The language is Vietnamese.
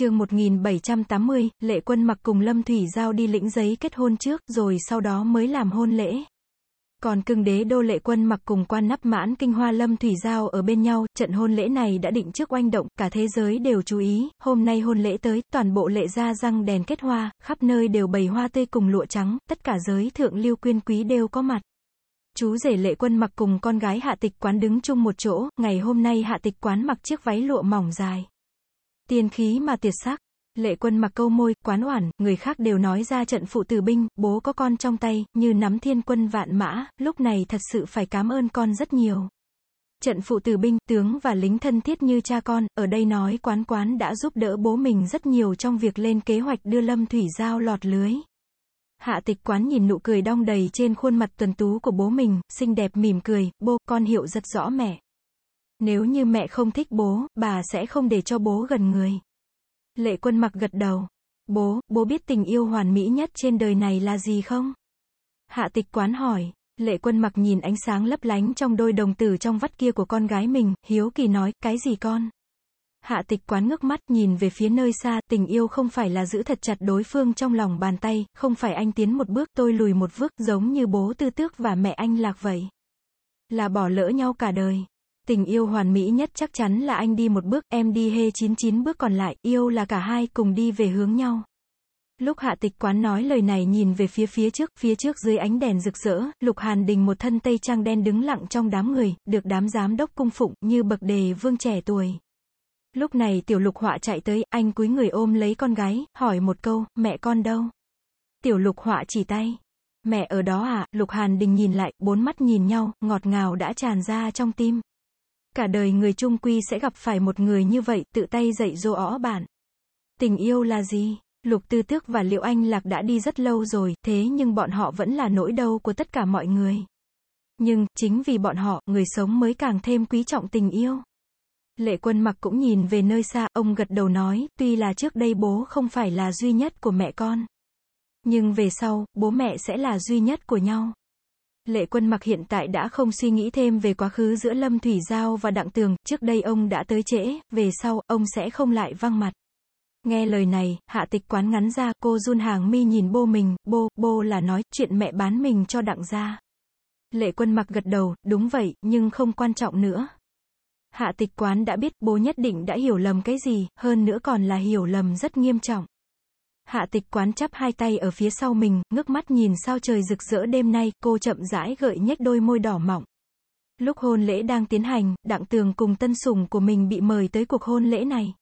chương 1780, lệ quân mặc cùng Lâm Thủy Giao đi lĩnh giấy kết hôn trước, rồi sau đó mới làm hôn lễ. Còn cưng đế đô lệ quân mặc cùng quan nắp mãn kinh hoa Lâm Thủy Giao ở bên nhau, trận hôn lễ này đã định trước oanh động, cả thế giới đều chú ý, hôm nay hôn lễ tới, toàn bộ lệ gia răng đèn kết hoa, khắp nơi đều bày hoa tươi cùng lụa trắng, tất cả giới thượng lưu quyên quý đều có mặt. Chú rể lệ quân mặc cùng con gái hạ tịch quán đứng chung một chỗ, ngày hôm nay hạ tịch quán mặc chiếc váy lụa mỏng dài. Tiên khí mà tiệt sắc. Lệ quân mặc câu môi, quán oản, người khác đều nói ra trận phụ tử binh, bố có con trong tay, như nắm thiên quân vạn mã, lúc này thật sự phải cảm ơn con rất nhiều. Trận phụ tử binh, tướng và lính thân thiết như cha con, ở đây nói quán quán đã giúp đỡ bố mình rất nhiều trong việc lên kế hoạch đưa Lâm Thủy Giao lọt lưới. Hạ tịch quán nhìn nụ cười đong đầy trên khuôn mặt tuần tú của bố mình, xinh đẹp mỉm cười, bố, con hiểu rất rõ mẹ. Nếu như mẹ không thích bố, bà sẽ không để cho bố gần người. Lệ quân mặc gật đầu. Bố, bố biết tình yêu hoàn mỹ nhất trên đời này là gì không? Hạ tịch quán hỏi. Lệ quân mặc nhìn ánh sáng lấp lánh trong đôi đồng tử trong vắt kia của con gái mình, hiếu kỳ nói, cái gì con? Hạ tịch quán ngước mắt nhìn về phía nơi xa, tình yêu không phải là giữ thật chặt đối phương trong lòng bàn tay, không phải anh tiến một bước tôi lùi một bước giống như bố tư tước và mẹ anh lạc vậy. Là bỏ lỡ nhau cả đời. Tình yêu hoàn mỹ nhất chắc chắn là anh đi một bước, em đi hê 99 bước còn lại, yêu là cả hai cùng đi về hướng nhau. Lúc hạ tịch quán nói lời này nhìn về phía phía trước, phía trước dưới ánh đèn rực rỡ, Lục Hàn Đình một thân tây trang đen đứng lặng trong đám người, được đám giám đốc cung phụng, như bậc đề vương trẻ tuổi. Lúc này tiểu lục họa chạy tới, anh cúi người ôm lấy con gái, hỏi một câu, mẹ con đâu? Tiểu lục họa chỉ tay. Mẹ ở đó à, lục hàn đình nhìn lại, bốn mắt nhìn nhau, ngọt ngào đã tràn ra trong tim. Cả đời người trung quy sẽ gặp phải một người như vậy, tự tay dạy dỗ ó bạn. Tình yêu là gì? Lục Tư Tước và Liệu Anh Lạc đã đi rất lâu rồi, thế nhưng bọn họ vẫn là nỗi đau của tất cả mọi người. Nhưng, chính vì bọn họ, người sống mới càng thêm quý trọng tình yêu. Lệ quân mặc cũng nhìn về nơi xa, ông gật đầu nói, tuy là trước đây bố không phải là duy nhất của mẹ con. Nhưng về sau, bố mẹ sẽ là duy nhất của nhau. Lệ quân mặc hiện tại đã không suy nghĩ thêm về quá khứ giữa Lâm Thủy Giao và Đặng Tường, trước đây ông đã tới trễ, về sau, ông sẽ không lại văng mặt. Nghe lời này, hạ tịch quán ngắn ra, cô run hàng mi nhìn bô mình, bô, bô là nói, chuyện mẹ bán mình cho Đặng gia Lệ quân mặc gật đầu, đúng vậy, nhưng không quan trọng nữa. Hạ tịch quán đã biết bố nhất định đã hiểu lầm cái gì, hơn nữa còn là hiểu lầm rất nghiêm trọng. Hạ tịch quán chắp hai tay ở phía sau mình, ngước mắt nhìn sao trời rực rỡ đêm nay, cô chậm rãi gợi nhếch đôi môi đỏ mọng. Lúc hôn lễ đang tiến hành, đặng tường cùng tân sủng của mình bị mời tới cuộc hôn lễ này.